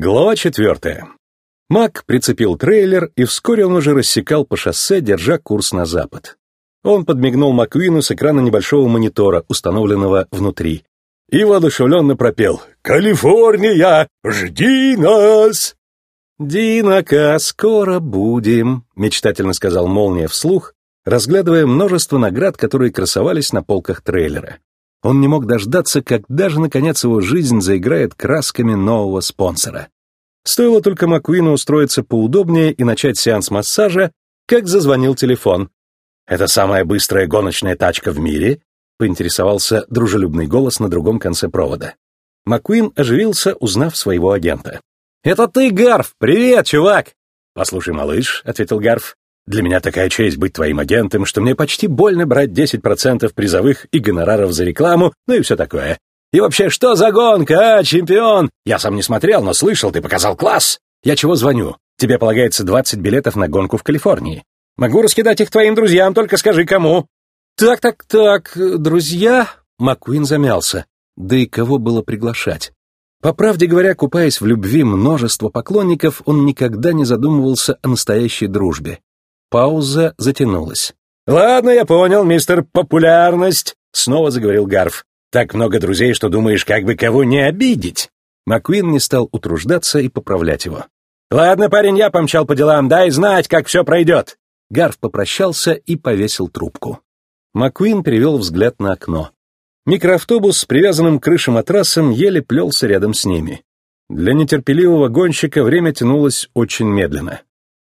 Глава четвертая. Мак прицепил трейлер, и вскоре он уже рассекал по шоссе, держа курс на запад. Он подмигнул Маквину с экрана небольшого монитора, установленного внутри, и воодушевленно пропел «Калифорния, жди нас!» «Динака, скоро будем», — мечтательно сказал Молния вслух, разглядывая множество наград, которые красовались на полках трейлера. Он не мог дождаться, когда же, наконец, его жизнь заиграет красками нового спонсора. Стоило только Маккуину устроиться поудобнее и начать сеанс массажа, как зазвонил телефон. «Это самая быстрая гоночная тачка в мире?» — поинтересовался дружелюбный голос на другом конце провода. Маккуин оживился, узнав своего агента. «Это ты, Гарф! Привет, чувак!» «Послушай, малыш», — ответил Гарф, для меня такая честь быть твоим агентом, что мне почти больно брать 10% призовых и гонораров за рекламу, ну и все такое. И вообще, что за гонка, а, чемпион? Я сам не смотрел, но слышал, ты показал класс. Я чего звоню? Тебе полагается 20 билетов на гонку в Калифорнии. Могу раскидать их твоим друзьям, только скажи, кому. Так, так, так, друзья... Маккуин замялся. Да и кого было приглашать? По правде говоря, купаясь в любви множества поклонников, он никогда не задумывался о настоящей дружбе. Пауза затянулась. «Ладно, я понял, мистер Популярность», — снова заговорил Гарф. «Так много друзей, что думаешь, как бы кого не обидеть». Маккуин не стал утруждаться и поправлять его. «Ладно, парень, я помчал по делам, дай знать, как все пройдет». Гарф попрощался и повесил трубку. Маккуин перевел взгляд на окно. Микроавтобус с привязанным к крыше матрасом еле плелся рядом с ними. Для нетерпеливого гонщика время тянулось очень медленно.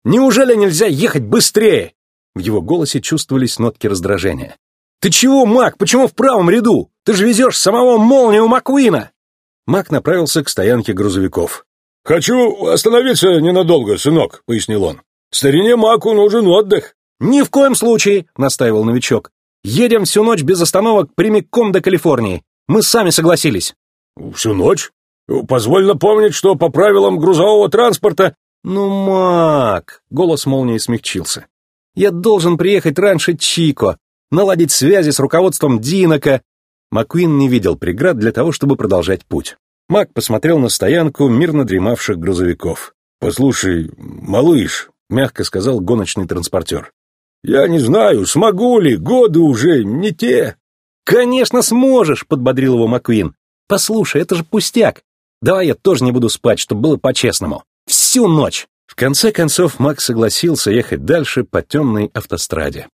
Неужели нельзя ехать быстрее?» В его голосе чувствовались нотки раздражения. «Ты чего, Мак? Почему в правом ряду? Ты же везешь самого молнию Макуина!» Мак направился к стоянке грузовиков. «Хочу остановиться ненадолго, сынок», — пояснил он. «Старине Маку нужен отдых». «Ни в коем случае», — настаивал новичок. «Едем всю ночь без остановок прямиком до Калифорнии. Мы сами согласились». «Всю ночь? Позволь напомнить, что по правилам грузового транспорта «Ну, Мак!» — голос молнии смягчился. «Я должен приехать раньше Чико, наладить связи с руководством Динока». Маккуин не видел преград для того, чтобы продолжать путь. Мак посмотрел на стоянку мирно дремавших грузовиков. «Послушай, малыш», — мягко сказал гоночный транспортер, «я не знаю, смогу ли, годы уже не те». «Конечно сможешь», — подбодрил его Маккуин. «Послушай, это же пустяк. Давай я тоже не буду спать, чтобы было по-честному». Всю ночь! В конце концов Макс согласился ехать дальше по темной автостраде.